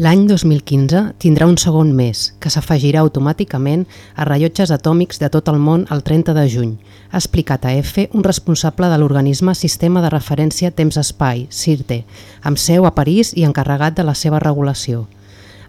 L'any 2015 tindrà un segon mes, que s'afegirà automàticament a rellotges atòmics de tot el món el 30 de juny, ha explicat a EFE un responsable de l'organisme Sistema de Referència Temps-Espai, CIRTE, amb seu a París i encarregat de la seva regulació.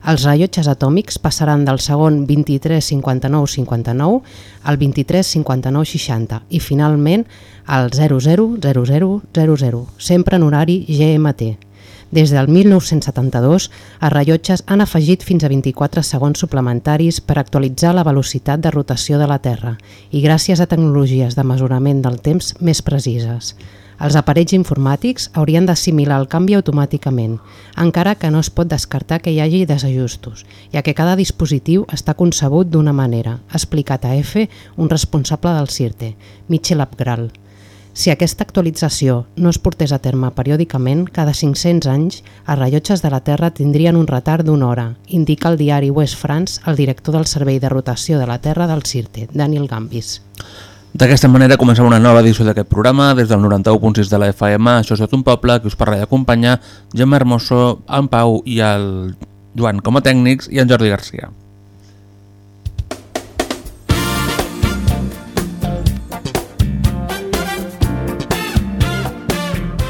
Els rellotges atòmics passaran del segon 2359-59 al 2359-60 i finalment al 000000, sempre en horari GMT. Des del 1972, els rellotges han afegit fins a 24 segons suplementaris per actualitzar la velocitat de rotació de la Terra i gràcies a tecnologies de mesurament del temps més precises. Els aparells informàtics haurien d'assimilar el canvi automàticament, encara que no es pot descartar que hi hagi desajustos, ja que cada dispositiu està concebut d'una manera, ha explicat a EFE un responsable del CIRTE, Michel Abgral. Si aquesta actualització no es portés a terme periòdicament, cada 500 anys, els rellotges de la Terra tindrien un retard d'una hora, indica el diari West France el director del Servei de Rotació de la Terra del CIRTE, Daniel Gambis. D'aquesta manera comencem una nova edició d'aquest programa des del 91.6 de la FM, això és tot un poble, que us parla i acompanya Gemma Hermoso, en Pau i el Joan com a tècnics i en Jordi Garcia.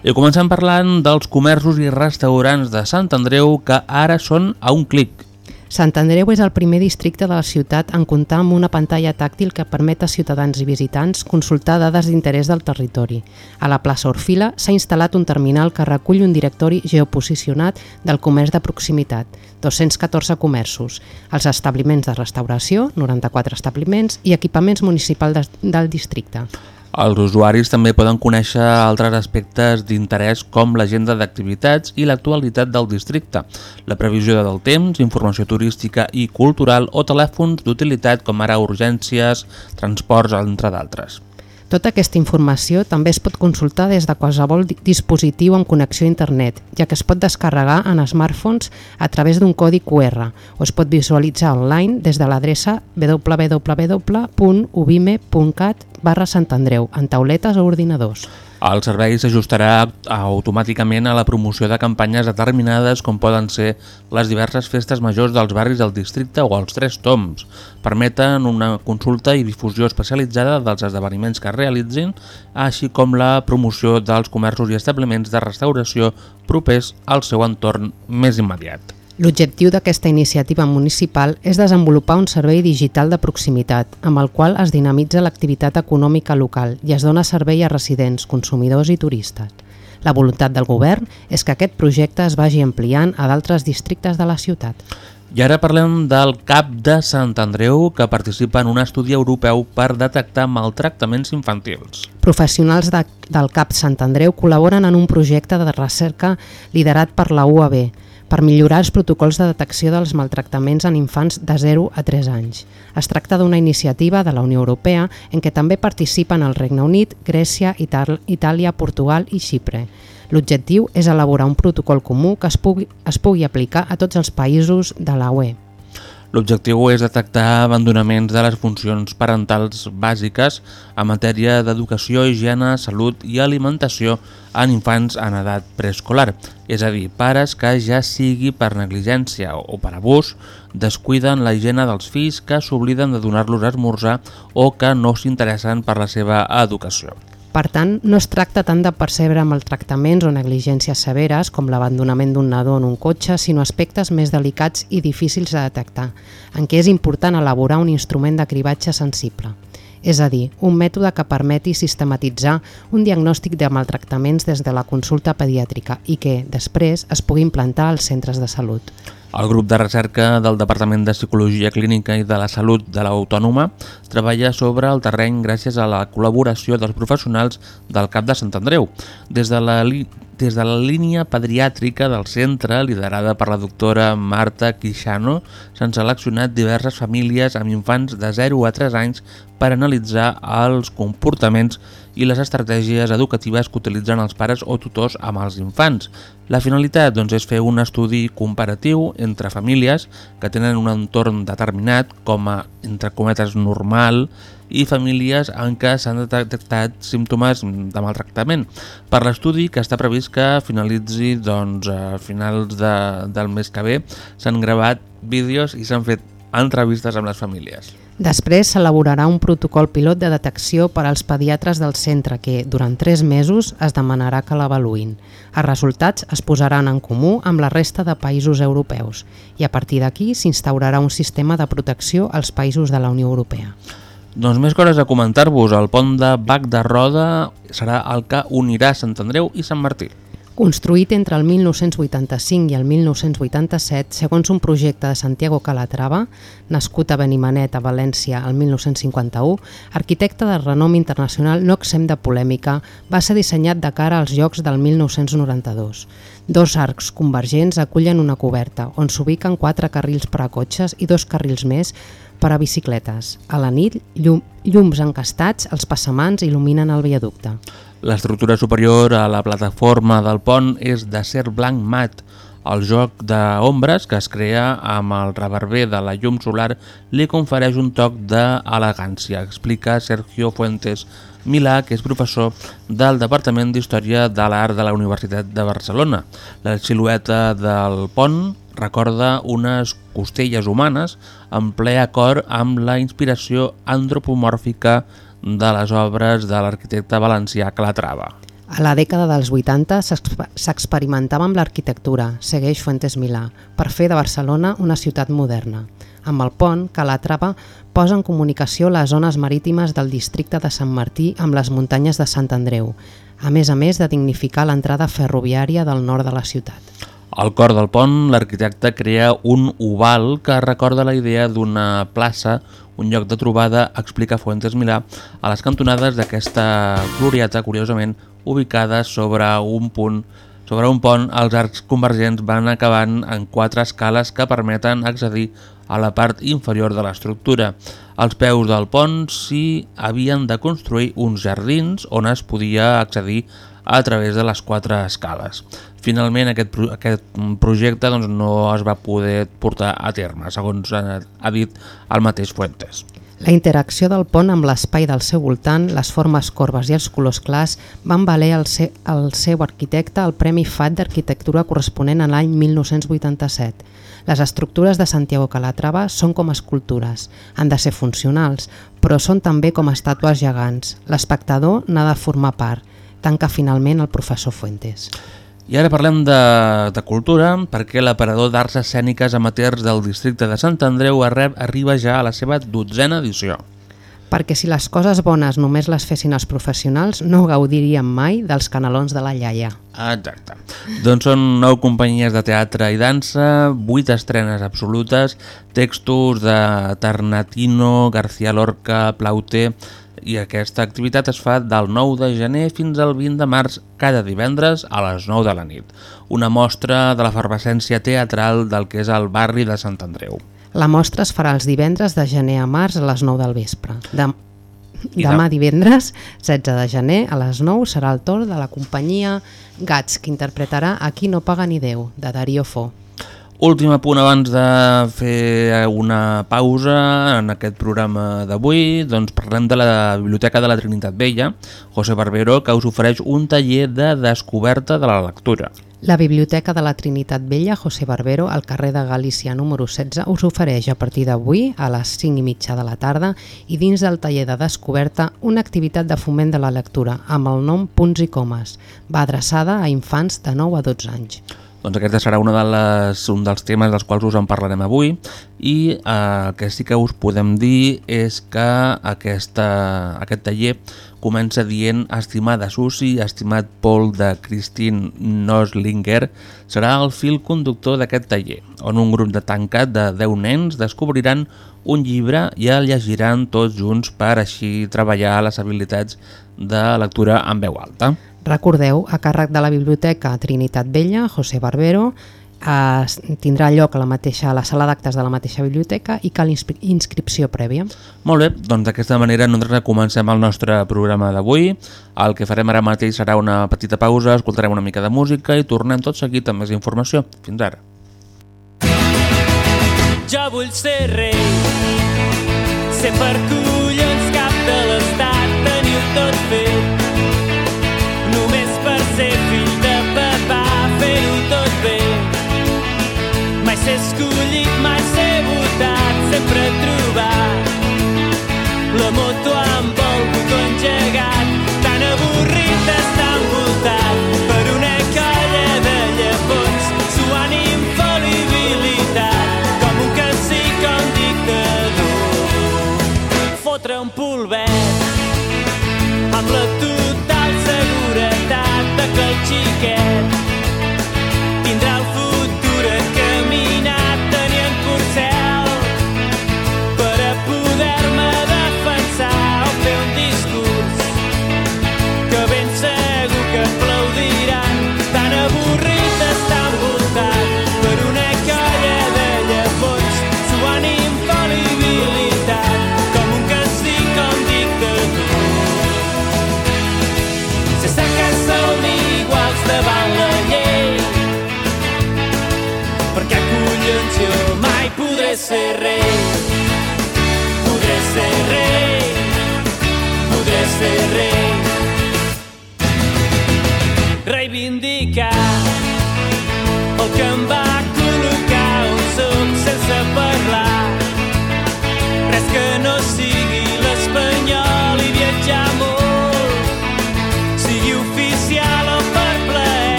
I comencem parlant dels comerços i restaurants de Sant Andreu que ara són a un clic. Sant Andreu és el primer districte de la ciutat en comptar amb una pantalla tàctil que permet a ciutadans i visitants consultar dades d'interès del territori. A la plaça Orfila s'ha instal·lat un terminal que recull un directori geoposicionat del comerç de proximitat, 214 comerços, els establiments de restauració, 94 establiments i equipaments municipals del districte. Els usuaris també poden conèixer altres aspectes d'interès com l'agenda d'activitats i l'actualitat del districte, la previsió del temps, informació turística i cultural o telèfons d'utilitat com ara urgències, transports, entre d'altres. Tota aquesta informació també es pot consultar des de qualsevol dispositiu amb connexió a internet, ja que es pot descarregar en smartphones a través d'un codi QR o es pot visualitzar online des de l'adreça www.ubime.cat barra Sant Andreu en tauletes o ordinadors. El servei s'ajustarà automàticament a la promoció de campanyes determinades com poden ser les diverses festes majors dels barris del districte o els tres toms. Permeten una consulta i difusió especialitzada dels esdeveniments que es realitzin, així com la promoció dels comerços i establiments de restauració propers al seu entorn més immediat. L'objectiu d'aquesta iniciativa municipal és desenvolupar un servei digital de proximitat, amb el qual es dinamitza l'activitat econòmica local i es dona servei a residents, consumidors i turistes. La voluntat del govern és que aquest projecte es vagi ampliant a d'altres districtes de la ciutat. I ara parlem del CAP de Sant Andreu, que participa en un estudi europeu per detectar maltractaments infantils. Professionals de, del CAP Sant Andreu col·laboren en un projecte de recerca liderat per la UAB, per millorar els protocols de detecció dels maltractaments en infants de 0 a 3 anys. Es tracta d'una iniciativa de la Unió Europea en què també participen el Regne Unit, Grècia, Itàlia, Portugal i Xipre. L'objectiu és elaborar un protocol comú que es pugui, es pugui aplicar a tots els països de la UE. L'objectiu és detectar abandonaments de les funcions parentals bàsiques en matèria d'educació, higiene, salut i alimentació en infants en edat preescolar, és a dir, pares que ja sigui per negligència o per abús descuiden la higiene dels fills que s'obliden de donar-los a esmorzar o que no s'interessen per la seva educació. Per tant, no es tracta tant de percebre maltractaments o negligències severes com l'abandonament d'un nadó en un cotxe, sinó aspectes més delicats i difícils de detectar, en què és important elaborar un instrument de cribatge sensible. és a dir, un mètode que permeti sistematitzar un diagnòstic de maltractaments des de la consulta pediàtrica i que, després, es pugui implantar als centres de salut. El grup de recerca del Departament de Psicologia Clínica i de la Salut de l'Autònoma treballa sobre el terreny gràcies a la col·laboració dels professionals del CAP de Sant Andreu. Des de la, des de la línia pediàtrica del centre, liderada per la doctora Marta Quixano, s'han seleccionat diverses famílies amb infants de 0 a 3 anys per analitzar els comportaments i les estratègies educatives que utilitzen els pares o tutors amb els infants. La finalitat doncs, és fer un estudi comparatiu entre famílies que tenen un entorn determinat com a, entre cometes, normal i famílies en què s'han detectat símptomes de maltractament. Per l'estudi, que està previst que finalitzi doncs, a finals de, del mes que ve, s'han gravat vídeos i s'han fet entrevistes amb les famílies. Després s'elaborarà un protocol pilot de detecció per als pediatres del centre que, durant tres mesos, es demanarà que l'avaluïn. Els resultats es posaran en comú amb la resta de països europeus i a partir d'aquí s'instaurarà un sistema de protecció als països de la Unió Europea. Doncs més coses a comentar-vos. El pont de Bac de Roda serà el que unirà Sant Andreu i Sant Martí. Construït entre el 1985 i el 1987, segons un projecte de Santiago Calatrava, nascut a Benimanet, a València, el 1951, arquitecte de renom internacional no exempt de polèmica, va ser dissenyat de cara als Jocs del 1992. Dos arcs convergents acullen una coberta, on s'ubiquen quatre carrils per a cotxes i dos carrils més per a bicicletes. A la nit, llum, llums encastats, els passamans il·luminen el viaducte. L'estructura superior a la plataforma del pont és d'acer blanc mat. El joc d'ombres que es crea amb el reverber de la llum solar li confereix un toc d'elegància, explica Sergio Fuentes Milà, que és professor del Departament d'Història de l'Art de la Universitat de Barcelona. La silueta del pont recorda unes costelles humanes en ple acord amb la inspiració antropomòrfica de les obres de l'arquitecte valencià Calatrava. A la dècada dels 80 s'experimentava amb l'arquitectura, segueix Fuentes Milà, per fer de Barcelona una ciutat moderna. Amb el pont, Calatrava posa en comunicació les zones marítimes del districte de Sant Martí amb les muntanyes de Sant Andreu, a més a més de dignificar l'entrada ferroviària del nord de la ciutat. Al cor del pont, l'arquitecte crea un oval que recorda la idea d'una plaça, un lloc de trobada, explica Fuentes Milà, a les cantonades d'aquesta glorieta, curiosament, ubicada sobre un punt sobre un pont, els arcs convergents van acabant en quatre escales que permeten accedir a la part inferior de l'estructura. Als peus del pont s'hi havien de construir uns jardins on es podia accedir a través de les quatre escales. Finalment aquest, aquest projecte doncs, no es va poder portar a terme, segons ha dit el mateix Fuentes. La interacció del pont amb l'espai del seu voltant, les formes corbes i els colors clars van valer al, se seu arquitecte el Premi FAT d'Arquitectura corresponent a l'any 1987. Les estructures de Santiago Calatrava són com escultures, han de ser funcionals, però són també com estàtues gegants. L'espectador n'ha de formar part, tanca finalment el professor Fuentes. I ara parlem de, de cultura, perquè l'aparador d'arts escèniques amateurs del districte de Sant Andreu arriba ja a la seva dotzena edició. Perquè si les coses bones només les fessin els professionals, no gaudiríem mai dels canalons de la iaia. Exacte. Doncs són nou companyies de teatre i dansa, vuit estrenes absolutes, textos de Tarnatino, García Lorca, Plauter, i aquesta activitat es fa del 9 de gener fins al 20 de març cada divendres a les 9 de la nit. Una mostra de l'efervescència teatral del que és el barri de Sant Andreu. La mostra es farà els divendres de gener a març a les 9 del vespre. De... Demà divendres, 16 de gener, a les 9, serà el torn de la companyia Gats, que interpretarà A qui no paga ni Déu, de Darío Fo. Últim punt abans de fer una pausa en aquest programa d'avui, doncs parlem de la Biblioteca de la Trinitat Vella, José Barbero, que us ofereix un taller de descoberta de la lectura. La Biblioteca de la Trinitat Vella, José Barbero, al carrer de Galícia número 16, us ofereix a partir d'avui, a les 5 i mitja de la tarda, i dins del taller de descoberta, una activitat de foment de la lectura, amb el nom Punts i Comes. Va adreçada a infants de 9 a 12 anys. Doncs aquesta serà una de les, un dels temes dels quals us en parlarem avui i eh, el que sí que us podem dir és que aquesta, aquest taller comença dient estimada Susi, estimat Paul de Christine Noslinger serà el fil conductor d'aquest taller, on un grup de tancat de 10 nens descobriran un llibre i el llegiran tots junts per així treballar les habilitats de lectura en veu alta. Recordeu, a càrrec de la Biblioteca Trinitat Vella, José Barbero, es tindrà lloc a la, mateixa, a la sala d'actes de la mateixa biblioteca i cal inscripció prèvia. Molt bé, doncs d'aquesta manera nosaltres comencem el nostre programa d'avui. El que farem ara mateix serà una petita pausa, escoltarem una mica de música i tornem tot seguit amb més informació. Fins ara. Jo vull ser rei, ser per collons cap de l'estat, tenir tot fet Ser escollit, mai ser votat, sempre trobar la moto amb el botó engegat, tan avorrit d'estar envoltat per una colla de llepons, suant infal·libilitat, com un cacic o un dictador. Fotre un polvet amb la total seguretat de que el xiquet podré ser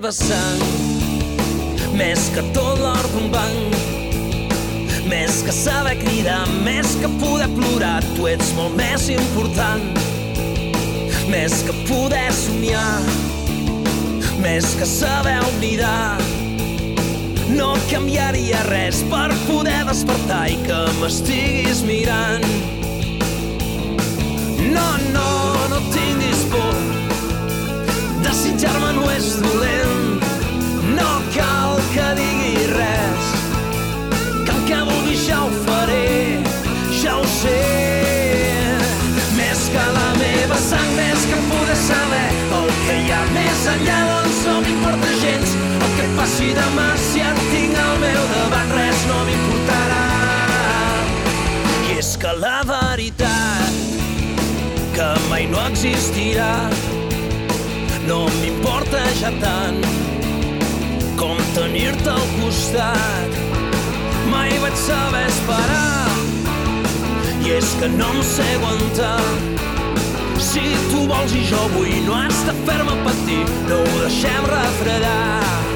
la meva sang, més que tot l'or d'un banc, més que saber cridar, més que poder plorar, tu ets molt més important. Més que poder somiar, més que saber oblidar. No canviaria res per poder despertar i que m'estiguis mirant. No, no, Desitjar-me no és dolent, no cal que digui res. Que el que vulguis ja ho faré, ja ho sé. Més que la meva sang, més que poder saber el que hi ha més enllà d'on som importa gens. El que passi demà si et tinc al meu davant res no m'importarà. I és que la veritat que mai no existirà no m'importa ja tant com tenir-te al costat. Mai vaig saber esperar i és que no em sé aguantar. Si tu vols i jo vull, no has de fer-me patir, no ho deixem refredar.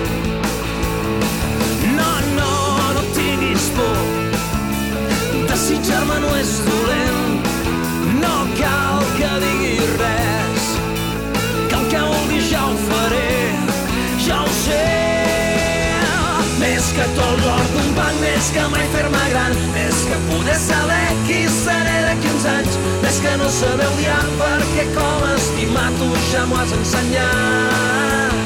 Saber odiar perquè com estimar tu ja m'ho has ensenyat.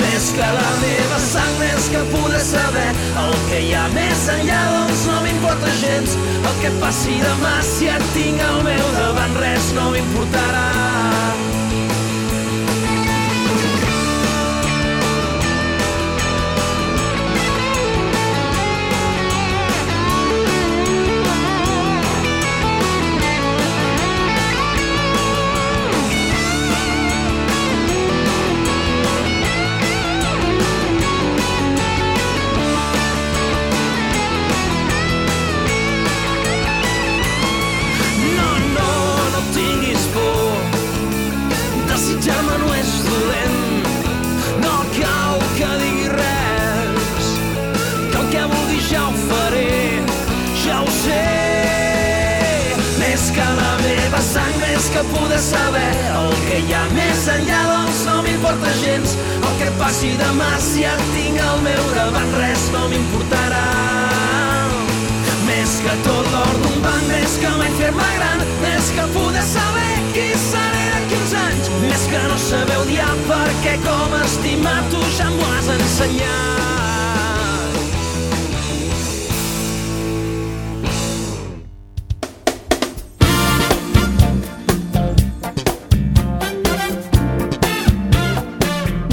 Més que la meva sang, més que poder saber el que hi ha més enllà, doncs no m'importa gens el que passi demà, si et tinc al meu davant res no m'importarà. Que poder saber el que hi ha més enllà, doncs no m'importa gens el que passi demà. Si et tinc al meu davant, res no m'importarà. Més que tot l'or d'un banc, més que mai fer-me gran, més que poder saber qui seré d'aquí uns anys, més que no saber odiar perquè com estimar tu ja m'ho has ensenyat.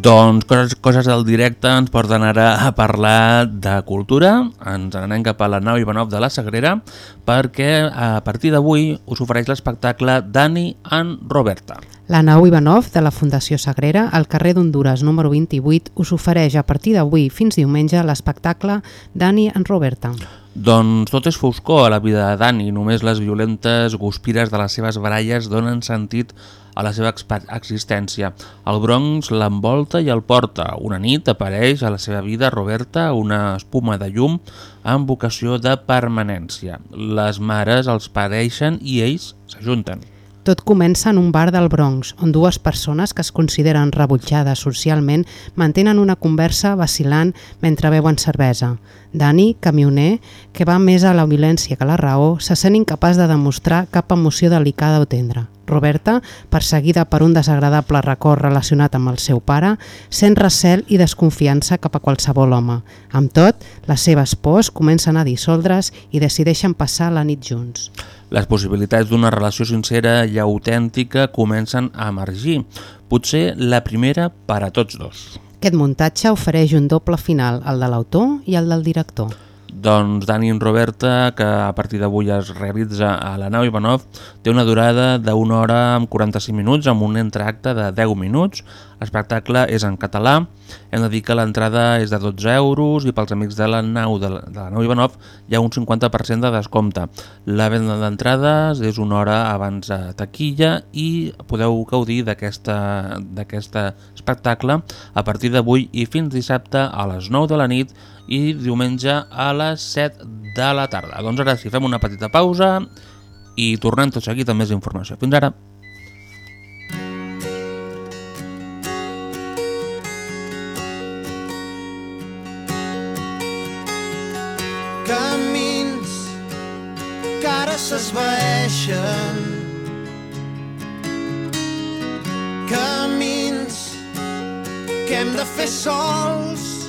Doncs coses, coses del directe ens porten ara a parlar de cultura. Ens anem cap a la nau Ivanov de la Sagrera perquè a partir d'avui us ofereix l'espectacle Dani en Roberta. La nau Ivanov de la Fundació Sagrera, al carrer d'Honduras número 28, us ofereix a partir d'avui fins diumenge l'espectacle Dani en Roberta. Doncs tot és foscor a la vida de Dani, només les violentes guspires de les seves baralles donen sentit a la seva existència. El Bronx l'envolta i el porta. Una nit apareix a la seva vida Roberta una espuma de llum amb vocació de permanència. Les mares els pareixen i ells s'ajunten. Tot comença en un bar del Bronx, on dues persones que es consideren rebutjades socialment mantenen una conversa vacilant mentre beuen cervesa. Dani, camioner, que va més a la violència que a la raó, se sent incapaç de demostrar cap emoció delicada o tendra. Roberta, perseguida per un desagradable record relacionat amb el seu pare, sent recel i desconfiança cap a qualsevol home. Amb tot, les seves pors comencen a dissoldre's i decideixen passar la nit junts. Les possibilitats d'una relació sincera i autèntica comencen a emergir, potser la primera per a tots dos. Aquest muntatge ofereix un doble final, el de l'autor i el del director. Doncs Dani en Roberta, que a partir d'avui es realitza a la nau Ivanov, té una durada d'una hora amb 45 minuts, amb un entreacte de 10 minuts. L'espectacle és en català. Hem de dir que l'entrada és de 12 euros i pels amics de la nau de la, de la nau Ivanov hi ha un 50% de descompte. La venda d'entrades és una hora abans de taquilla i podeu gaudir d'aquest espectacle a partir d'avui i fins dissabte a les 9 de la nit i diumenge a les 7 de la tarda. Doncs ara sí, fem una petita pausa i tornem tot seguit amb més informació. Fins ara! S'esvaeixen camins que hem de fer sols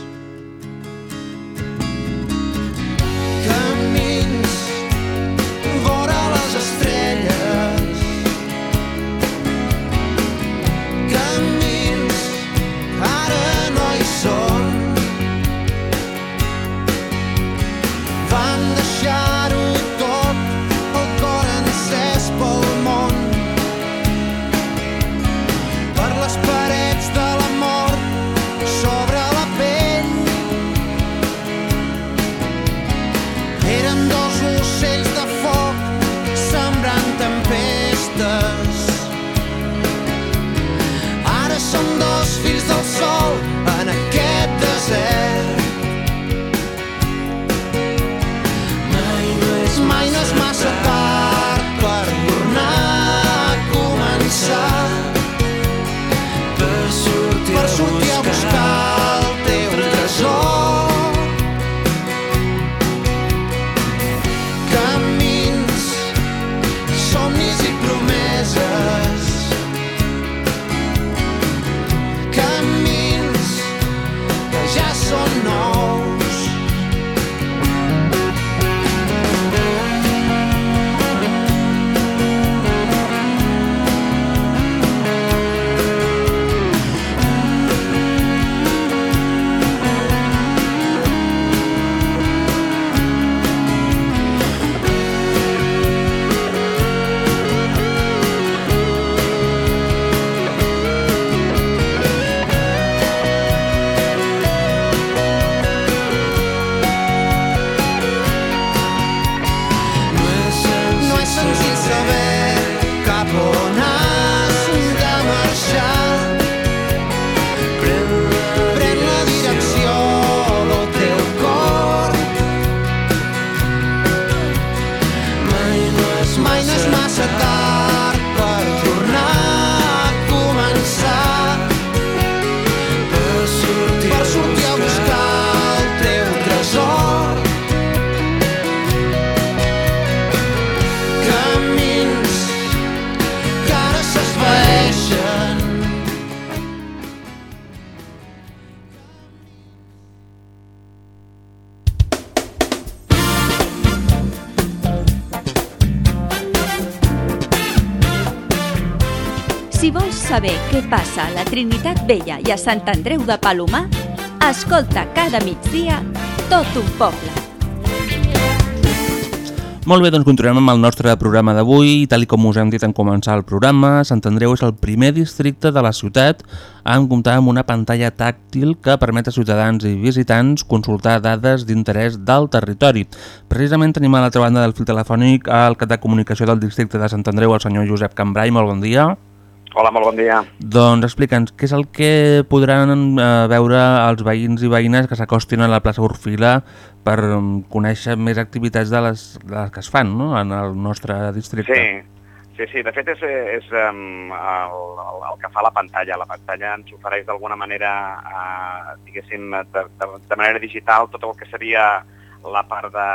saber què passa a la Trinitat Vella i a Sant Andreu de Palomar, escolta cada migdia tot un poble. Molt bé, doncs continuem amb el nostre programa d'avui tal com us hem dit en començar el programa, Sant Andreu és el primer districte de la ciutat en comptar amb una pantalla tàctil que permet a ciutadans i visitants consultar dades d'interès del territori. Precisament tenim a l'altra banda del fil telefònic el cap de comunicació del districte de Sant Andreu, el senyor Josep Cambrai. Molt bon dia. Hola, molt bon dia. Doncs explica'ns, què és el que podran eh, veure els veïns i veïnes que s'acostin a la plaça Orfila per mm, conèixer més activitats de les, de les que es fan no? en el nostre districte? Sí, sí, sí. De fet, és, és um, el, el, el que fa la pantalla. La pantalla ens ofereix d'alguna manera, uh, diguéssim, de, de, de manera digital tot el que seria la part de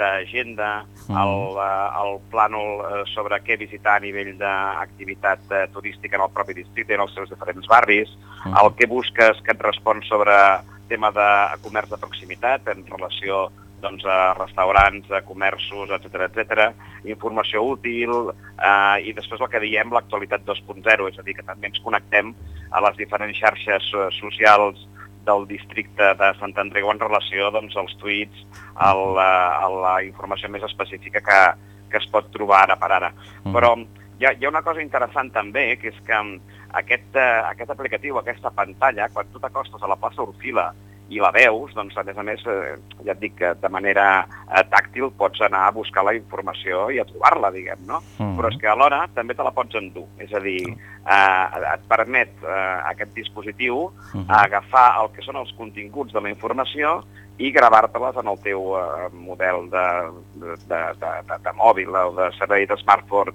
d'agenda, Mm. el, eh, el plànol eh, sobre què visitar a nivell d'activitat eh, turística en el propi districte, en els seus diferents barris, Mm. el que busques que et respon sobre tema de comerç de proximitat en relació doncs, a restaurants, a comerços, etc etc. informació útil eh, i després el que diem l'actualitat 2.0, és a dir, que també ens connectem a les diferents xarxes socials del districte de Sant Andreu en relació doncs, als tuits, a la, a la informació més específica que, que es pot trobar ara per ara. Mm. Però hi ha, hi ha una cosa interessant també, que és que aquest, eh, aquest aplicatiu, aquesta pantalla, quan tu t'acostes a la plaça Orfila i la veus, doncs a més a més, eh, ja et dic que de manera eh, tàctil pots anar a buscar la informació i a trobar-la, diguem, no? Mhm. Però és que alhora també te la pots endur, és a dir, eh, et permet eh, aquest dispositiu Mhm. agafar el que són els continguts de la informació i gravar-te-les en el teu eh, model de, de, de, de, de, mòbil o de servei de smartphone,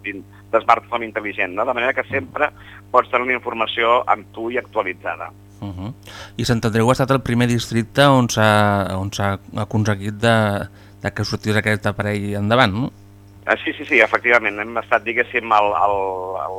de smartphone intel·ligent, no? de manera que sempre pots tenir la informació amb tu i actualitzada. Uh -huh. I Sant Andreu ha estat el primer districte on s'ha on s'ha aconseguit de, de que sortís aquest aparell endavant, no? Ah, sí, sí, sí, efectivament. Hem estat, diguéssim, el, el,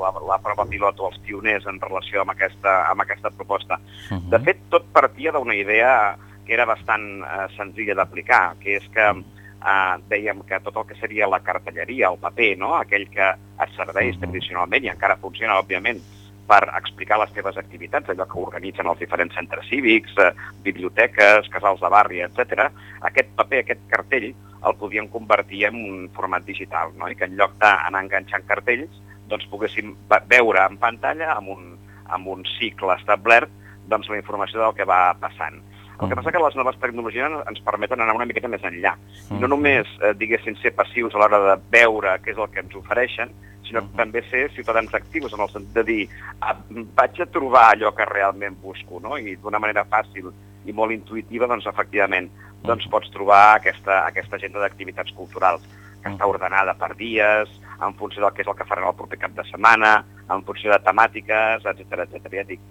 la, la prova pilot o els pioners en relació amb aquesta, amb aquesta proposta. Uh -huh. De fet, tot partia d'una idea que era bastant eh, senzilla d'aplicar, que és que eh, dèiem que tot el que seria la cartelleria, el paper, no? aquell que es serveix Mhm. tradicionalment i encara funciona, òbviament, per explicar les teves activitats, allò que organitzen els diferents centres cívics, eh, biblioteques, casals de barri, etc. Aquest paper, aquest cartell, el podíem convertir en un format digital, no? i que en lloc d'anar enganxant cartells, doncs poguéssim ve- veure en pantalla, amb un, amb un cicle establert, doncs la informació del que va passant. El que passa que les noves tecnologies ens permeten anar una miqueta més enllà. No només, eh, diguéssim, ser passius a l'hora de veure què és el que ens ofereixen, sinó que també ser ciutadans actius, en el sentit de dir, ah, vaig a trobar allò que realment busco, no? I d'una manera fàcil i molt intuïtiva, doncs, efectivament, doncs pots trobar aquesta, aquesta agenda d'activitats culturals que està ordenada per dies, en funció del que és el que faran el proper cap de setmana, en funció de temàtiques, etc etc. Ja dic,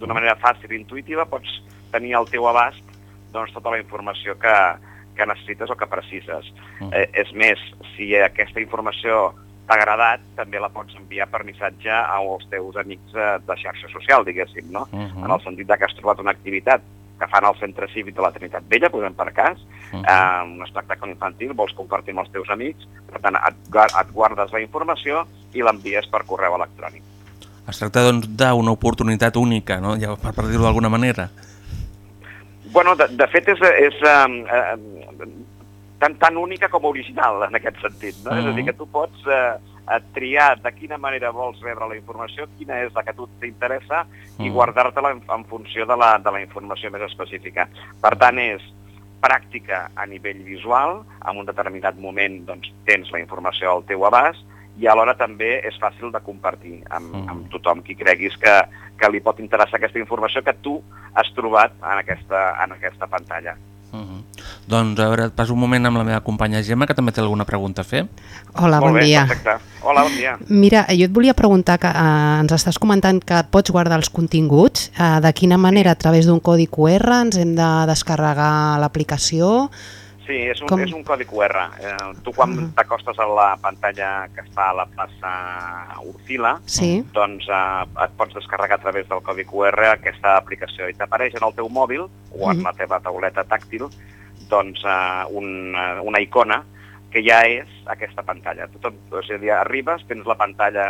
d'una manera fàcil i intuïtiva pots tenir al teu abast doncs, tota la informació que, que necessites o que precises. Eh, és més, si aquesta informació t'ha agradat, també la pots enviar per missatge als teus amics eh, de xarxa social, diguéssim, no? Mhm. En el sentit de que has trobat una activitat que fan al centre cívic de la Trinitat Vella, posem per cas, uh -huh. eh, un espectacle infantil, vols compartir amb els teus amics, per tant, et, et guardes la informació i l'envies per correu electrònic. Es tracta doncs d'una oportunitat única, no? ja, per, per dir-ho d'alguna manera. Bueno, de, de fet, és, és eh, eh, tan, tan única com original, en aquest sentit. No? Uh -huh. És a dir, que tu pots eh, eh, triar de quina manera vols rebre la informació, quina és la que a tu t'interessa, uh -huh. i guardar-te-la en, en funció de la, de la informació més específica. Per tant, és pràctica a nivell visual, en un determinat moment doncs, tens la informació al teu abast, i alhora també és fàcil de compartir amb, Mm. amb tothom qui creguis que, que li pot interessar aquesta informació que tu has trobat en aquesta, en aquesta pantalla. Uh -huh. Doncs a veure, et passo un moment amb la meva companya Gemma, que també té alguna pregunta a fer. Hola, Molt bon bé, dia. perfecte. Hola, bon dia. Mira, jo et volia preguntar, que eh, ens estàs comentant que pots guardar els continguts. Eh, de quina manera? A través d'un codi QR ens hem de descarregar l'aplicació? Sí, és un, Com? és un codi QR. Eh, tu quan t'acostes a la pantalla que està a la plaça Urfila, Sí. doncs eh, et pots descarregar a través del codi QR aquesta aplicació i t'apareix en el teu mòbil o en Mhm. la teva tauleta tàctil doncs, eh, una, una icona que ja és aquesta pantalla. Tu tot, o sigui, arribes, tens la pantalla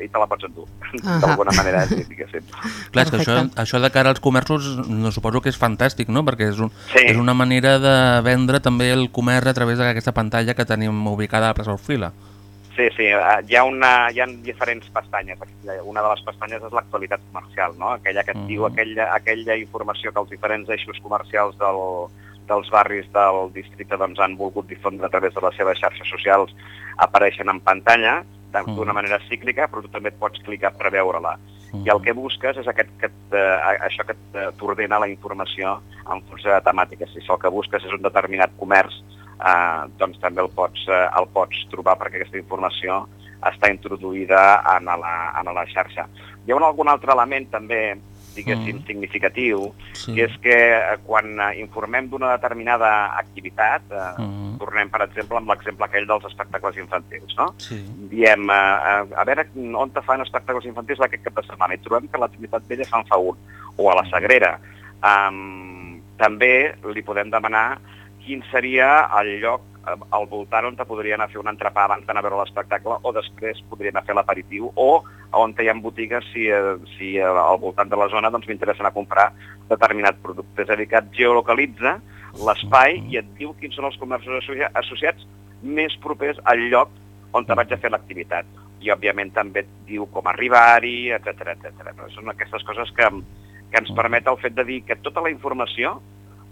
eh, i te la pots endur, Ahà. d'alguna manera, diguéssim. Clar, és que això, això de cara als comerços no suposo que és fantàstic, no? Perquè és, un, Sí. és una manera de vendre també el comerç a través d'aquesta pantalla que tenim ubicada a la plaça Orfila. Sí, sí, eh, hi ha, una, hi ha diferents pestanyes. Una de les pestanyes és l'actualitat comercial, no? aquella que et Mhm. diu aquella, aquella informació que els diferents eixos comercials del, dels barris del districte doncs, han volgut difondre a través de les seves xarxes socials apareixen en pantalla d'una manera cíclica, però tu també et pots clicar per veure-la. I el que busques és aquest, que et, eh, això que et- t'ordena la informació en funció de temàtiques. Si el que busques és un determinat comerç, eh, doncs també el pots, eh, el pots trobar perquè aquesta informació està introduïda en la, en la xarxa. Hi ha un, algun altre element també, diguéssim, Mm. significatiu, Sí. que és que eh, quan eh, informem d'una determinada activitat, eh, Mhm. tornem, per exemple, amb l'exemple aquell dels espectacles infantils, no? Sí. diem, eh, a, a veure on te fan espectacles infantils aquest cap de setmana i trobem que a la Trinitat Vella se'n fa un, o a la Sagrera. Um, també li podem demanar quin seria el lloc al voltant on podria anar a fer un entrepà abans d'anar a veure l'espectacle o després podria anar a fer l'aperitiu o on hi ha botigues si, eh, si eh, al voltant de la zona doncs m'interessa anar a comprar determinat producte. És a dir, que et geolocalitza l'espai i et diu quins són els comerços associa associats més propers al lloc on te vaig a fer l'activitat. I, òbviament, també et diu com arribar-hi, etc etc. Són aquestes coses que, que ens permet el fet de dir que tota la informació,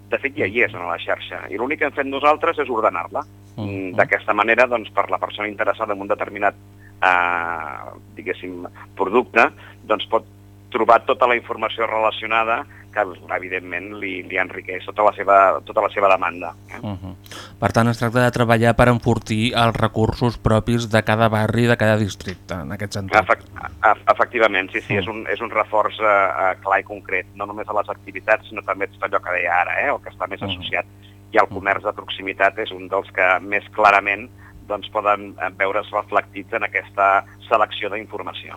de fet, ja hi és en la xarxa. I l'únic que hem fet nosaltres és ordenar-la. Mm, D'aquesta manera, doncs, per la persona interessada en un determinat, eh, diguéssim, producte, doncs pot trobar tota la informació relacionada que, evidentment, li, li enriqueix tota la seva, tota la seva demanda. Eh? Uh -huh. Per tant, es tracta de treballar per enfortir els recursos propis de cada barri i de cada districte, en aquest sentit. Efect, ef- efectivament, sí, sí, Mm. és un, és un reforç eh, eh, clar i concret, no només a les activitats, sinó també a tot allò que deia ara, eh, el que està més Mm. associat. I el comerç de proximitat és un dels que més clarament doncs, poden eh, veure's reflectits en aquesta selecció d'informació.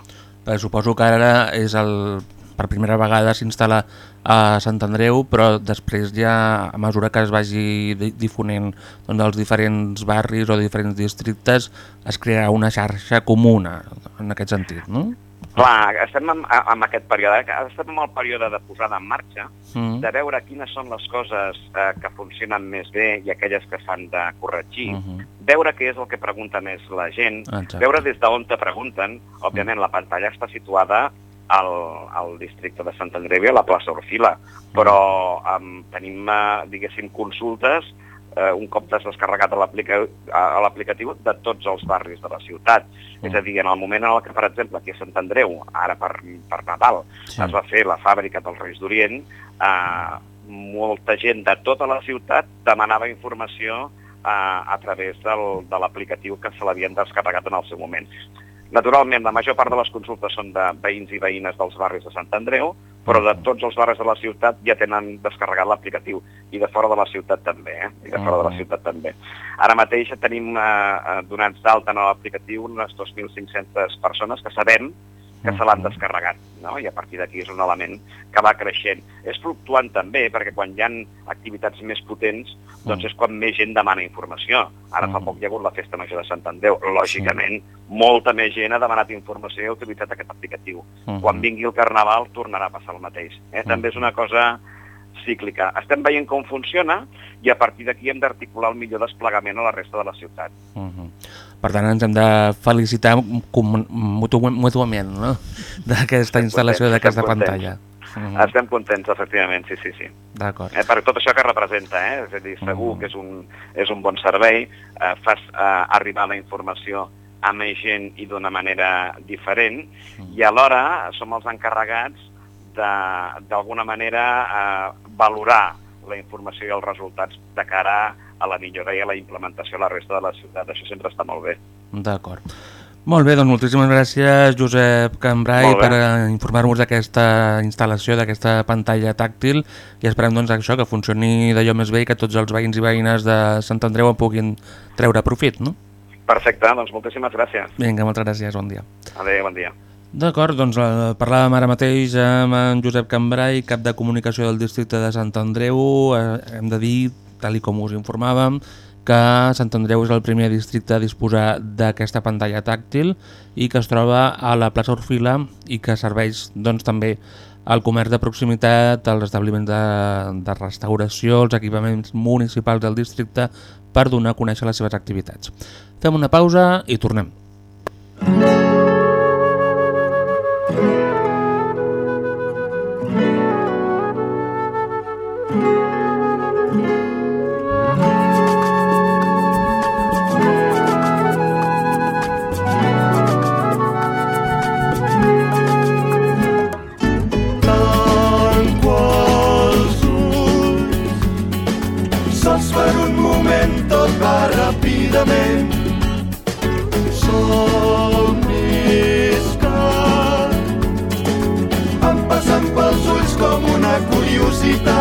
Suposo que ara és el, per primera vegada s'instal·la a Sant Andreu, però després ja, a mesura que es vagi di- difonent doncs, als diferents barris o diferents districtes, es crearà una xarxa comuna en aquest sentit, no? Clar, estem en, en aquest període, eh, estem en el període de posada en marxa, Mm. de veure quines són les coses eh, que funcionen més bé i aquelles que s'han de corregir, Uh -huh. veure què és el que pregunta més la gent, Exacte. veure des d'on te pregunten. Òbviament, la pantalla està situada al, al districte de Sant Andreu i a la plaça Orfila, però um, tenim, uh, diguéssim, consultes uh, un cop t'has descarregat a l'aplica- a a l'aplicatiu de tots els barris de la ciutat. Mm. És a dir, en el moment en el que, per exemple, aquí a Sant Andreu, ara per, per Nadal, Sí. es va fer la fàbrica dels Reis d'Orient, eh, molta gent de tota la ciutat demanava informació eh, a través del, de l'aplicatiu que se l'havien descarregat en el seu moment. Naturalment, la major part de les consultes són de veïns i veïnes dels barris de Sant Andreu, però de tots els barris de la ciutat ja tenen descarregat l'aplicatiu, i de fora de la ciutat també, eh? i de fora de la Mhm. ciutat també. Ara mateix tenim eh, eh, donats d'alta en l'aplicatiu unes 2.500 persones que sabem que se l'han descarregat, no? i a partir d'aquí és un element que va creixent. És fluctuant també, perquè quan hi ha activitats més potents, doncs és quan més gent demana informació. Ara fa poc hi ha hagut la Festa Major de Sant Andreu. Lògicament, molta més gent ha demanat informació i ha utilitzat aquest aplicatiu. Quan vingui el Carnaval tornarà a passar el mateix. Eh? També és una cosa cíclica. Estem veient com funciona i a partir d'aquí hem d'articular el millor desplegament a la resta de la ciutat. Uh -huh. Per tant, ens hem de felicitar mutu mútuament no? d'aquesta instal·lació d'aquesta pantalla. Uh -huh. Estem contents, efectivament, sí, sí, sí. D'acord. Eh, per tot això que representa, eh? és a dir, segur que és un, és un bon servei, eh, fas eh, arribar la informació a més gent i d'una manera diferent, i alhora som els encarregats de- d'alguna manera eh, valorar la informació i els resultats de cara a la millora i a la implementació a la resta de la ciutat. Això sempre està molt bé. D'acord. Molt bé, doncs moltíssimes gràcies Josep Cambrai per eh, informar-nos d'aquesta instal·lació, d'aquesta pantalla tàctil i esperem doncs això que funcioni d'allò més bé i que tots els veïns i veïnes de Sant Andreu en puguin treure profit, no? Perfecte, doncs moltíssimes gràcies. Vinga, moltes gràcies, bon dia. Adéu, bon dia. D'acord, doncs eh, parlàvem ara mateix amb en Josep Cambrai, cap de comunicació del districte de Sant Andreu. Eh, hem de dir, tal i com us informàvem, que Sant Andreu és el primer districte a disposar d'aquesta pantalla tàctil i que es troba a la plaça Orfila i que serveix doncs, també al comerç de proximitat, als establiments de, de restauració, els equipaments municipals del districte per donar a conèixer les seves activitats. Fem una pausa i tornem. Tanco necessita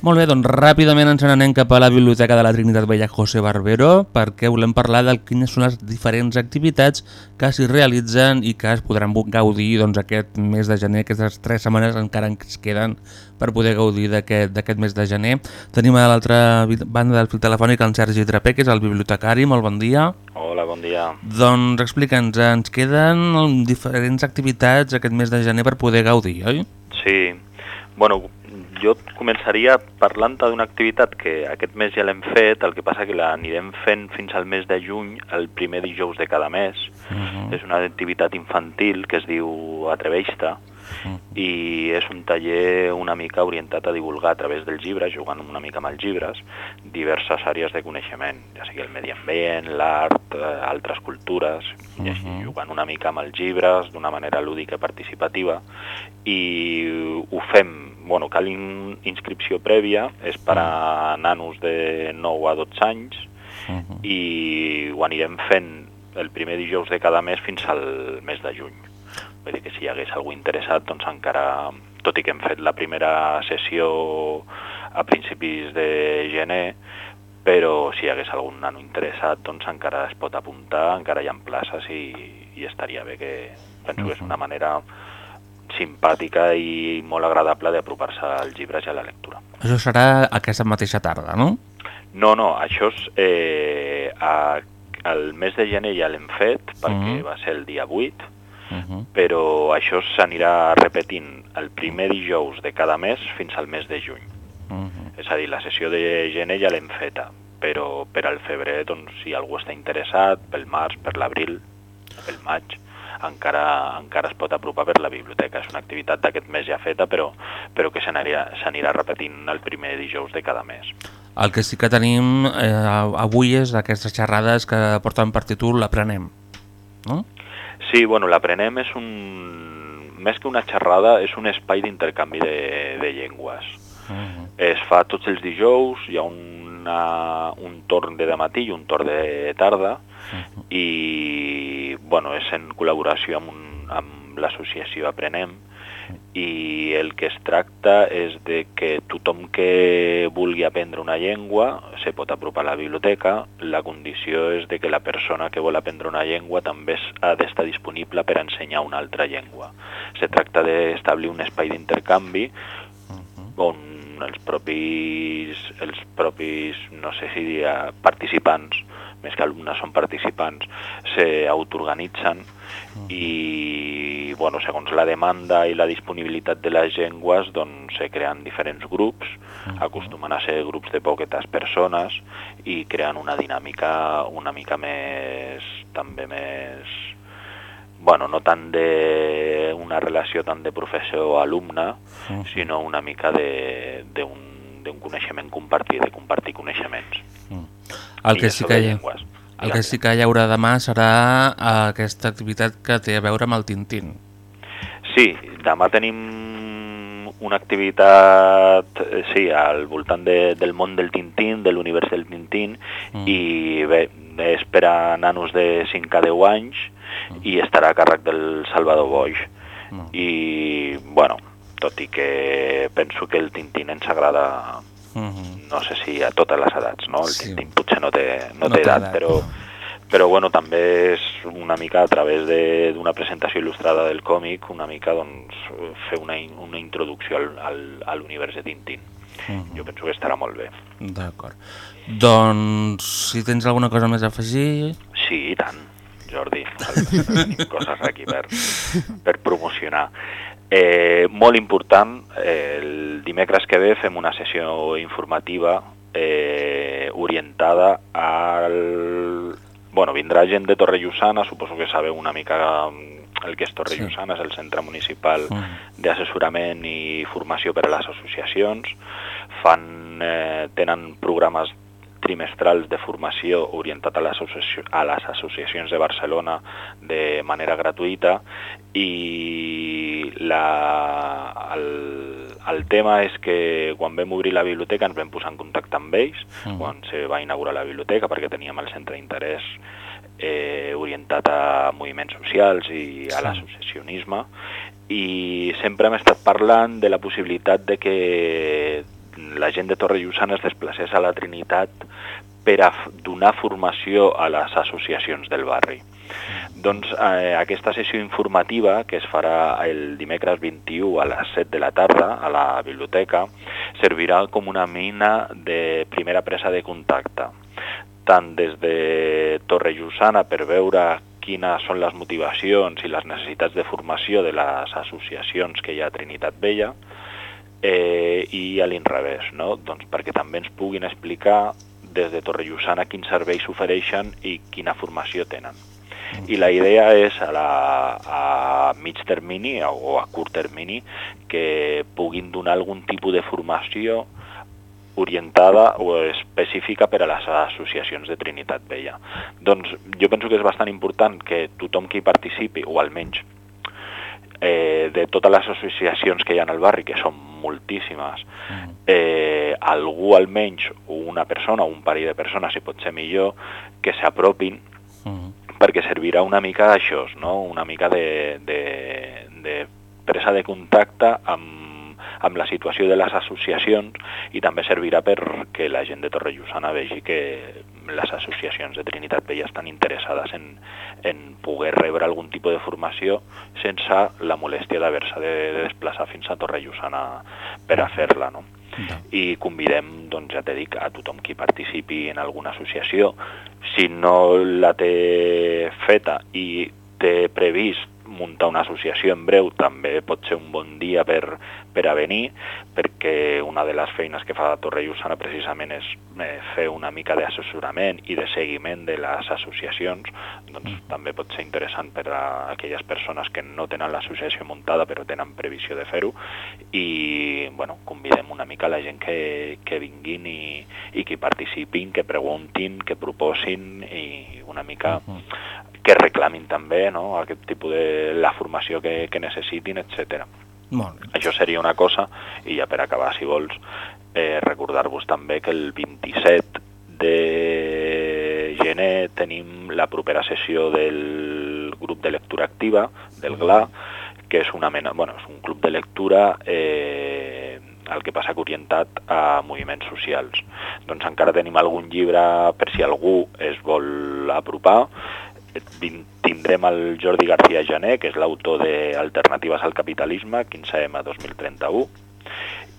Molt bé, doncs ràpidament ens n'anem cap a la Biblioteca de la Trinitat Vella José Barbero perquè volem parlar de quines són les diferents activitats que s'hi realitzen i que es podran gaudir doncs, aquest mes de gener, aquestes tres setmanes encara ens queden per poder gaudir d'aquest mes de gener. Tenim a l'altra banda del fil telefònic en Sergi Trapé, que és el bibliotecari, molt bon dia. Hola, bon dia. Doncs explica'ns, ens queden diferents activitats aquest mes de gener per poder gaudir, oi? Sí, bueno, jo començaria parlant-te d'una activitat que aquest mes ja l'hem fet, el que passa que l'anirem fent fins al mes de juny, el primer dijous de cada mes. Uh -huh. És una activitat infantil que es diu Atreveix-te Mm. i és un taller una mica orientat a divulgar a través dels llibres, jugant una mica amb els llibres, diverses àrees de coneixement, ja sigui el medi ambient, l'art, eh, altres cultures, i així, Mhm. jugant una mica amb els llibres d'una manera lúdica i participativa i ho fem, bueno, cal in inscripció prèvia, és per a nanos de 9 a 12 anys Uh -huh. i ho anirem fent el primer dijous de cada mes fins al mes de juny. Vull dir que si hi hagués algú interessat, doncs encara, tot i que hem fet la primera sessió a principis de gener, però si hi hagués algun nano interessat doncs encara es pot apuntar, encara hi ha places i, i estaria bé que penso que és una manera simpàtica i molt agradable d'apropar-se als llibres i a la lectura. Això serà aquesta mateixa tarda, no? No, no, això és... Eh, a, el mes de gener ja l'hem fet, perquè Mhm. va ser el dia 8, Uh -huh. però això s'anirà repetint el primer dijous de cada mes fins al mes de juny. Uh -huh. És a dir, la sessió de gener ja l'hem feta, però per al febrer, doncs, si algú està interessat, pel març, per l'abril, pel maig, encara, encara es pot apropar per la biblioteca. És una activitat d'aquest mes ja feta, però, però que s'anirà repetint el primer dijous de cada mes. El que sí que tenim eh, avui és aquestes xerrades que porten per títol L'aprenem, no? Sí, bueno, l'aprenem és un... Més que una xerrada, és un espai d'intercanvi de, de llengües. Uh -huh. Es fa tots els dijous, hi ha una, un torn de matí i un torn de tarda, i bueno, és en col·laboració amb, un, amb l'associació Aprenem, i el que es tracta és de que tothom que vulgui aprendre una llengua se pot apropar a la biblioteca. La condició és de que la persona que vol aprendre una llengua també ha d'estar disponible per ensenyar una altra llengua. Se tracta d'establir un espai d'intercanvi on els propis, els propis, no sé si dir, participants, més que alumnes són participants, se autoorganitzen i, bueno, segons la demanda i la disponibilitat de les llengües, doncs se creen diferents grups, acostumen a ser grups de poquetes persones i creen una dinàmica una mica més, també més, bueno, no tant de una relació tant de professor-alumne, sinó una mica de- d'un coneixement compartit, de compartir coneixements. El que, sí que hi, llengües. el que sí que hi haurà demà serà eh, aquesta activitat que té a veure amb el Tintín. Sí, demà tenim una activitat, eh, sí, al voltant de, del món del Tintín, de l'univers del Tintín, Mm. i bé, és per a nanos de 5 a 10 anys i estarà a càrrec del Salvador Boix. Mm. I, bueno, tot i que penso que el Tintín ens agrada, Uh -huh. no sé si a totes les edats, no? El Sí. Potser no té, no No té edat, edat. però, però bueno, també és una mica a través de- d'una presentació il·lustrada del còmic, una mica doncs, fer una, in- una introducció al, al, a l'univers de Tintín. Mhm. Jo penso que estarà molt bé. D'acord. Doncs, si tens alguna cosa més a afegir... Sí, i tant, Jordi. Tenim coses aquí per, per promocionar. Eh, molt important, eh, el dimecres que ve fem una sessió informativa eh, orientada al... Bueno, vindrà gent de Torrellosana, suposo que sabeu una mica mm, el que és Torrellosana, és el centre municipal d'assessorament i formació per a les associacions. Fan, eh, tenen programes trimestrals de formació orientat a les, a les associacions de Barcelona de manera gratuïta i la, el, el tema és que quan vam obrir la biblioteca ens vam posar en contacte amb ells, Mhm. quan se va inaugurar la biblioteca perquè teníem el centre d'interès eh, orientat a moviments socials i a Sí. l'associacionisme i sempre hem estat parlant de la possibilitat de que la gent de Torrellosana es desplacés a la Trinitat per a donar formació a les associacions del barri. Doncs eh, aquesta sessió informativa, que es farà el dimecres 21 a les 7 de la tarda a la biblioteca, servirà com una mina de primera presa de contacte, tant des de Torrellosana per veure quines són les motivacions i les necessitats de formació de les associacions que hi ha a Trinitat Vella, eh, i a l'inrevés, no? doncs perquè també ens puguin explicar des de Torrellosana quins serveis s'ofereixen i quina formació tenen. I la idea és a, la, a mig termini o a curt termini que puguin donar algun tipus de formació orientada o específica per a les associacions de Trinitat Vella. Doncs jo penso que és bastant important que tothom que hi participi, o almenys eh, de totes les associacions que hi ha al barri, que són moltíssimes, eh, algú almenys, una persona o un parell de persones, si pot ser millor, que s'apropin perquè servirà una mica d'això, no? una mica de, de, de presa de contacte amb, amb la situació de les associacions i també servirà perquè la gent de Torrellosana vegi que les associacions de Trinitat Vella estan interessades en, en poder rebre algun tipus de formació sense la molèstia d'haver-se de, de desplaçar fins a Torrellosana per a fer-la, no? i convidem, doncs ja t'he dit, a tothom qui participi en alguna associació. Si no la té feta i té previst muntar una associació en breu també pot ser un bon dia per, per a venir, perquè una de les feines que fa Torre Llussana precisament és eh, fer una mica d'assessorament i de seguiment de les associacions, doncs també pot ser interessant per a aquelles persones que no tenen l'associació muntada però tenen previsió de fer-ho i bueno, convidem una mica la gent que, que vinguin i, i que participin, que preguntin, que proposin i una mica que reclamin també no? aquest tipus de la formació que, que necessitin, etc. Molt bé. Això seria una cosa, i ja per acabar, si vols, eh, recordar-vos també que el 27 de gener tenim la propera sessió del grup de lectura activa, del GLA, que és una mena, bueno, és un club de lectura eh, el que passa que orientat a moviments socials. Doncs encara tenim algun llibre per si algú es vol apropar, tindrem el Jordi García Jané, que és l'autor de Alternatives al capitalisme, 15M 2031,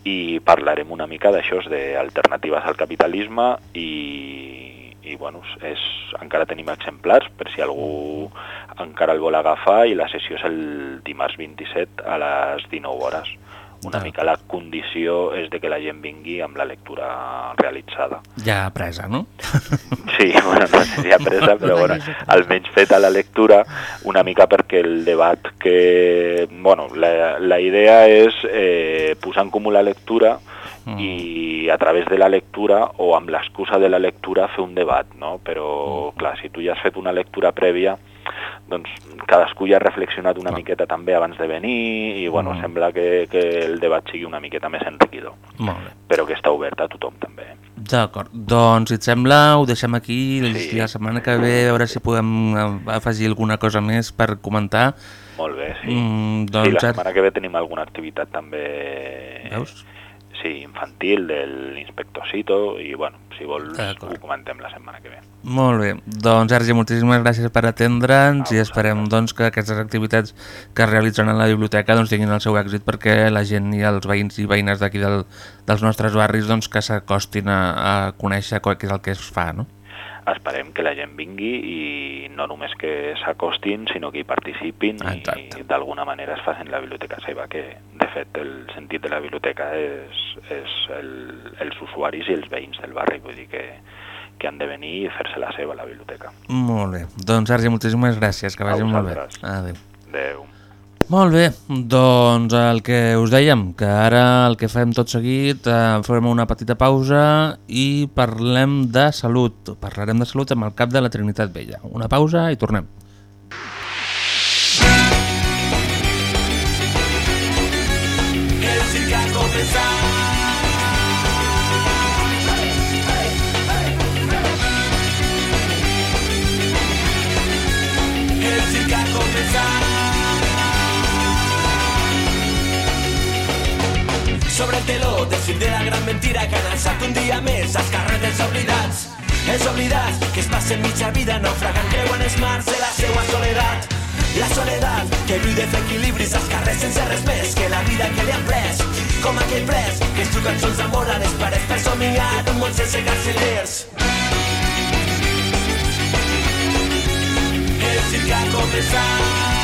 i parlarem una mica d'això, d'alternatives al capitalisme i, i bueno, és, encara tenim exemplars per si algú encara el vol agafar i la sessió és el dimarts 27 a les 19 hores. Una mica la condició és de que la gent vingui amb la lectura realitzada. Ja presa, no? Sí, bueno, no sé si ha presa, però bueno, almenys feta la lectura, una mica perquè el debat que... Bueno, la, la idea és eh, posar en comú la lectura i a través de la lectura o amb l'excusa de la lectura fer un debat, no? Però, clar, si tu ja has fet una lectura prèvia, doncs cadascú ja ha reflexionat una miqueta també abans de venir i, bueno, Mm. sembla que, que el debat sigui una miqueta més enriquidor, Molt bé. però que està obert a tothom també. D'acord, doncs si et sembla ho deixem aquí sí. la setmana que ve a veure si podem eh, afegir alguna cosa més per comentar. Molt bé, sí. Mm, sí, doncs la ara- setmana que ve tenim alguna activitat també Veus? Sí, infantil del l'inspector Cito i bueno, si vols ho comentem la setmana que ve. Molt bé, doncs Sergi, moltíssimes gràcies per atendre'ns i esperem doncs, que aquestes activitats que es realitzen a la biblioteca doncs, tinguin el seu èxit perquè la gent i els veïns i veïnes d'aquí del, dels nostres barris doncs, que s'acostin a, a conèixer què és el que es fa, no? Esperem que la gent vingui i no només que s'acostin, sinó que hi participin Exacte. i d'alguna manera es facin la biblioteca seva, que de fet el sentit de la biblioteca és, és el, els usuaris i els veïns del barri, vull dir que, que han de venir i fer-se la seva a la biblioteca. Molt bé, doncs Sergi, moltíssimes gràcies, que vagi molt bé. Adéu. Adéu. Molt bé, doncs el que us dèiem, que ara el que fem tot seguit, eh, farem una petita pausa i parlem de salut. Parlarem de salut amb el cap de la Trinitat Vella. Una pausa i tornem. El circo ha el teló circ de la gran mentira que han alçat un dia més als carrers dels oblidats. Els oblidats que es passen mitja vida naufragant creuen els mars de la seua soledat. La soledat que viu de fer equilibris als carrers sense res més que la vida que li han pres. Com aquell pres que escriu cançons d'amor a les parets per somiar un món sense carcelers. El circ ha començat.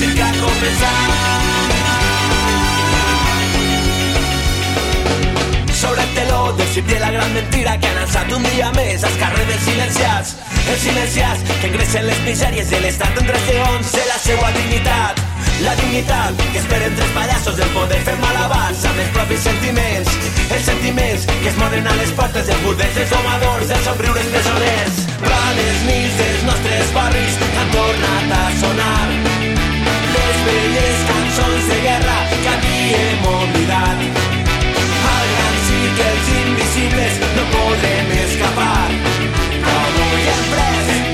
El circ ha començat. Sobre el teló de la gran mentira que han alçat un dia més als silenciats. Els silenciats que ingressen les misèries de l'estat en tres segons de la seua dignitat. La dignitat que esperen tres pallassos del poder fer malabars amb els propis sentiments. Els sentiments que es moren a les portes dels burdels, dels domadors, dels somriures presoners. Planes nits dels nostres barris han tornat a sonar. velles cançons de guerra que havíem oblidat. Al gran circ els invisibles no podrem escapar. Però avui hem pres, hem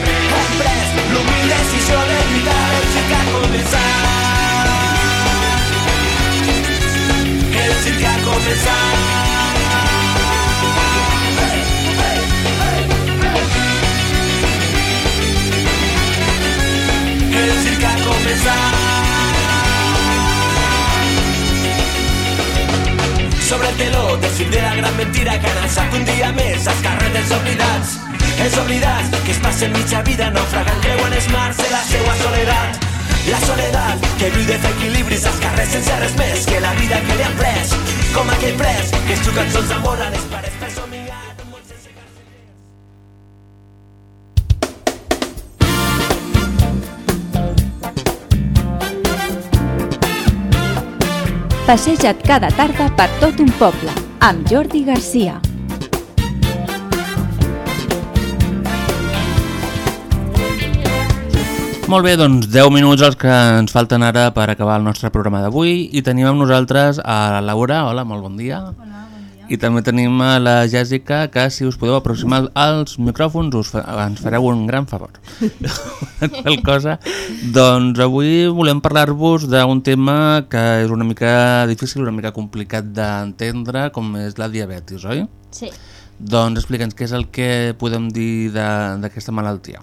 pres l'humil decisió de lluitar el circ ha començat. El circ ha començat. Del circ de la gran mentira que han alçat un dia més als carrers dels oblidats. Els oblidats que es passen mitja vida naufragant creuen els mars de la seua soledat. La soledat que viu de fer equilibris als carrers sense res més que la vida que li han pres. Com aquell pres que es diu cançons d'amor a les Passeja't cada tarda per tot un poble amb Jordi Garcia. Molt bé, doncs 10 minuts els que ens falten ara per acabar el nostre programa d'avui i tenim amb nosaltres a la Laura, hola, molt bon dia. Hola, bon dia. I també tenim a la Jèssica, que si us podeu aproximar als micròfons us fa, ens fareu un gran favor. Qual cosa? Doncs avui volem parlar-vos d'un tema que és una mica difícil, una mica complicat d'entendre, com és la diabetis, oi? Sí. Doncs explica'ns què és el que podem dir de- d'aquesta malaltia.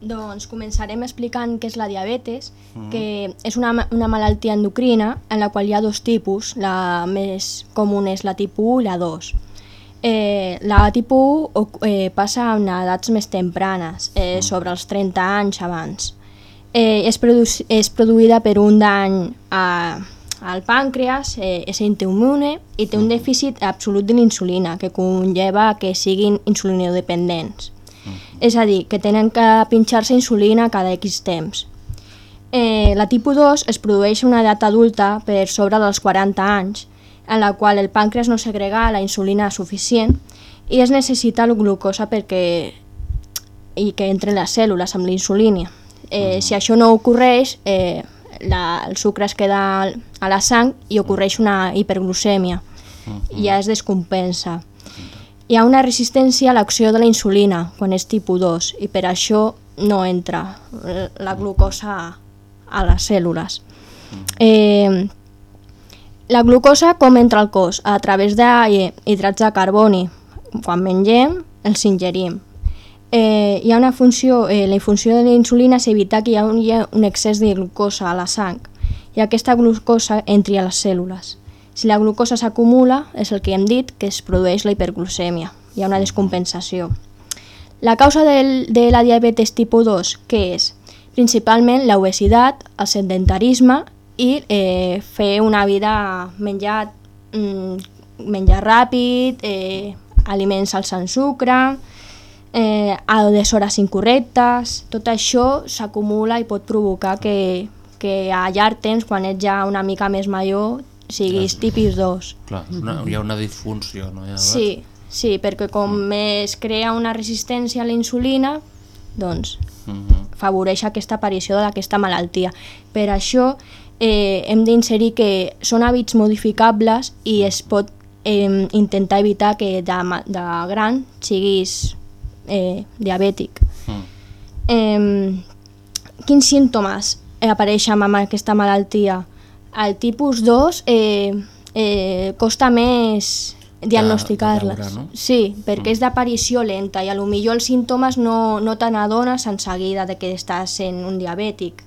Doncs començarem explicant què és la diabetes, que és una, una malaltia endocrina en la qual hi ha dos tipus, la més comú és la tipus 1 i la 2. Eh, la tipus 1 oc- eh, passa en edats més tempranes, eh, sobre els 30 anys abans. Eh, és, produ és produïda per un dany a, al pàncreas, eh, és autoimmune i té un dèficit absolut de l'insulina, que conlleva que siguin insulinodependents. És a dir, que tenen que pinxar-se insulina cada X temps. Eh, la tipus 2 es produeix a una edat adulta per sobre dels 40 anys, en la qual el pàncreas no segrega la insulina suficient i es necessita la glucosa perquè i que entren les cèl·lules amb la insulina. Eh, Si això no ocorreix, eh, la, el sucre es queda a la sang i ocorreix una hiperglucèmia i ja es descompensa. Hi ha una resistència a l'acció de la insulina quan és tipus 2 i per això no entra eh, la glucosa a, les cèl·lules. Eh, la glucosa com entra al cos? A través d'hidrats de carboni. Quan mengem, els ingerim. Eh, hi ha una funció, eh, la funció de la insulina és evitar que hi ha un, hi ha un excés de glucosa a la sang i aquesta glucosa entri a les cèl·lules. Si la glucosa s'acumula, és el que hem dit, que es produeix la hiperglucèmia. Hi ha una descompensació. La causa de la diabetes tipus 2, què és? Principalment l'obesitat, el sedentarisme i eh, fer una vida menjar, mm, menjar ràpid, eh, aliments alts en sucre, eh, a les hores incorrectes, tot això s'acumula i pot provocar que, que a llarg temps, quan ets ja una mica més major, siguis tipus 2. Clar, una, hi ha una disfunció, no? Ha, Sí, sí, perquè com es crea una resistència a la insulina, doncs Mhm. favoreix aquesta aparició d'aquesta malaltia. Per això eh, hem d'inserir que són hàbits modificables i es pot eh, intentar evitar que de, de gran siguis eh, diabètic. Mm. Eh, quins símptomes apareixen amb aquesta malaltia? El tipus 2 eh, eh, costa més diagnosticar-les. no? Sí, perquè és d'aparició lenta i a lo millor els símptomes no, no te n'adones en seguida de que estàs sent un diabètic.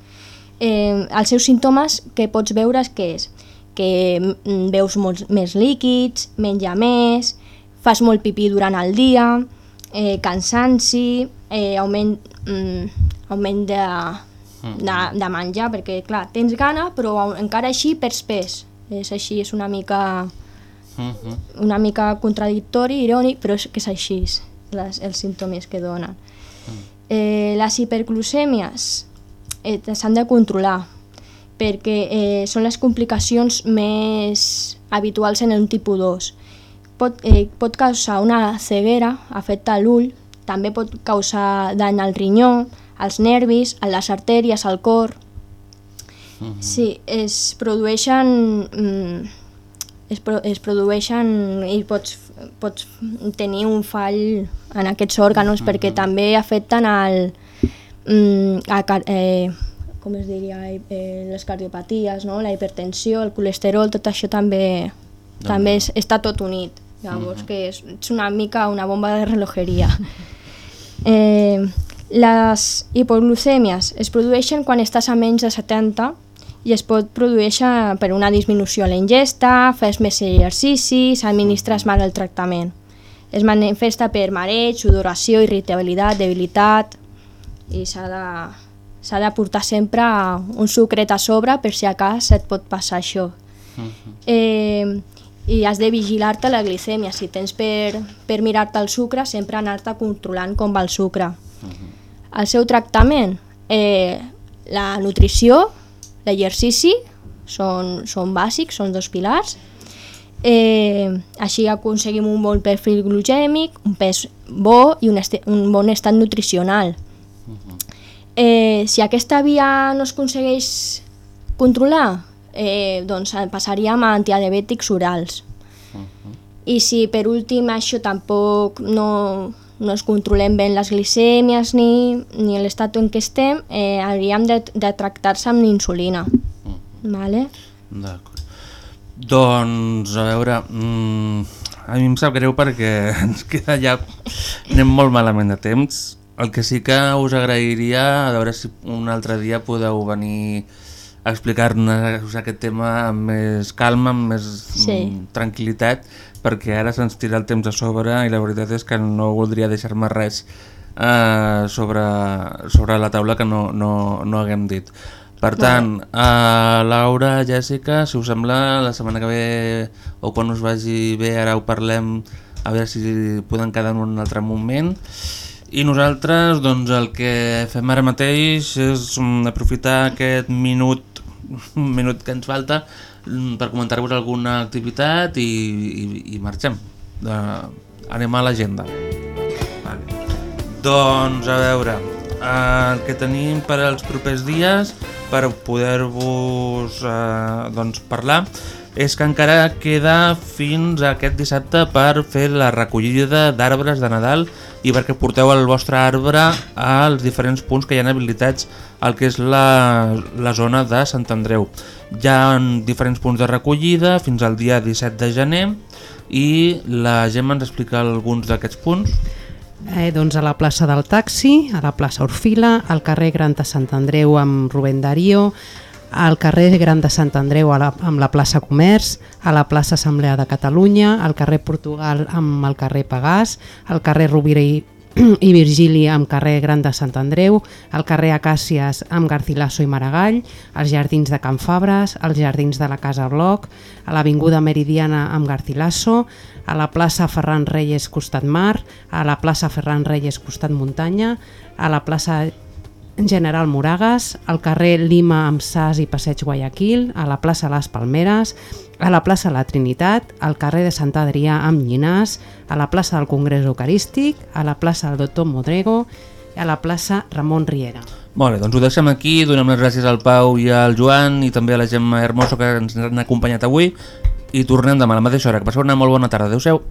Eh, els seus símptomes que pots veure és que és que mm, veus molts més líquids, menja més, fas molt pipí durant el dia, eh, cansanci, eh, augment, mm, augment de, de, de menjar, perquè clar, tens gana però encara així perds pes. És així, és una mica, Mhm. una mica contradictori, irònic, però és que és així, les, els símptomes que donen. Eh, les hiperglucèmies eh, s'han de controlar perquè eh, són les complicacions més habituals en un tipus 2. Pot, eh, pot causar una ceguera, afecta l'ull, també pot causar dany al rinyó, als nervis, a les artèries, al cor. Sí, es produeixen... Mm, es, pro, es produeixen i pots, pots tenir un fall en aquests òrgans perquè també afecten al, mm, a, eh, com es diria, eh, les cardiopaties, no? la hipertensió, el colesterol, tot això també també és, està tot unit. Llavors, que és, és una mica una bomba de relojeria. Eh, les hipoglucèmies es produeixen quan estàs a menys de 70 i es pot produir per una disminució a la ingesta, fes més exercicis, administres mal el tractament. Es manifesta per mareig, sudoració, irritabilitat, debilitat i s'ha de, s'ha de portar sempre un sucret a sobre per si a cas et pot passar això. Eh, I has de vigilar-te la glicèmia. Si tens per, per mirar-te el sucre, sempre anar-te controlant com va el sucre. El seu tractament, eh, la nutrició, l'exercici, són, són bàsics, són dos pilars. Eh, així aconseguim un bon perfil glucèmic, un pes bo i un, un bon estat nutricional. Eh, si aquesta via no es aconsegueix controlar, eh, doncs passaríem a antidiabètics orals. I si per últim això tampoc no, no es controlem bé les glicèmies ni, ni l'estat en què estem, eh, hauríem de, de tractar-se amb insulina. Vale? D'acord. Doncs, a veure, mm, a mi em sap greu perquè ens queda ja... anem molt malament de temps. El que sí que us agrairia, a veure si un altre dia podeu venir a explicar-nos aquest tema amb més calma, amb més Sí. mm, tranquil·litat, perquè ara se'ns tira el temps a sobre i la veritat és que no voldria deixar-me res eh, sobre, sobre la taula que no, no, no haguem dit. Per tant, uh, Laura, Jèssica, si us sembla, la setmana que ve o quan us vagi bé, ara ho parlem, a veure si podem quedar en un altre moment. I nosaltres, doncs, el que fem ara mateix és mm, aprofitar aquest minut, minut que ens falta per comentar-vos alguna activitat i, i, i marxem. Uh, anem a l'agenda. Vale. Doncs, a veure, el que tenim per als propers dies per poder-vos eh, doncs parlar és que encara queda fins aquest dissabte per fer la recollida d'arbres de Nadal i perquè porteu el vostre arbre als diferents punts que hi ha habilitats al que és la, la zona de Sant Andreu. Hi ha diferents punts de recollida fins al dia 17 de gener i la Gemma ens explica alguns d'aquests punts. Eh, doncs a la plaça del Taxi, a la plaça Orfila, al carrer Gran de Sant Andreu amb Rubén Darío, al carrer Gran de Sant Andreu a la, amb la plaça Comerç, a la plaça Assemblea de Catalunya, al carrer Portugal amb el carrer Pagàs, al carrer Rovira i, i Virgili amb carrer Gran de Sant Andreu, al carrer Acàcies amb Garcilaso i Maragall, als jardins de Can Fabres, als jardins de la Casa Bloc, a l'Avinguda Meridiana amb Garcilaso, a la plaça Ferran Reyes costat Mar, a la plaça Ferran Reyes costat Muntanya, a la plaça General Moragas, al carrer Lima amb Sas i Passeig Guayaquil, a la plaça Les Palmeres, a la plaça La Trinitat, al carrer de Sant Adrià amb Llinàs, a la plaça del Congrés Eucarístic, a la plaça del Doctor Modrego i a la plaça Ramon Riera. Molt bé, doncs ho deixem aquí, donem les gràcies al Pau i al Joan i també a la Gemma Hermoso que ens han acompanyat avui i tornem demà a la mateixa hora. Que passeu una molt bona tarda. Adéu-siau.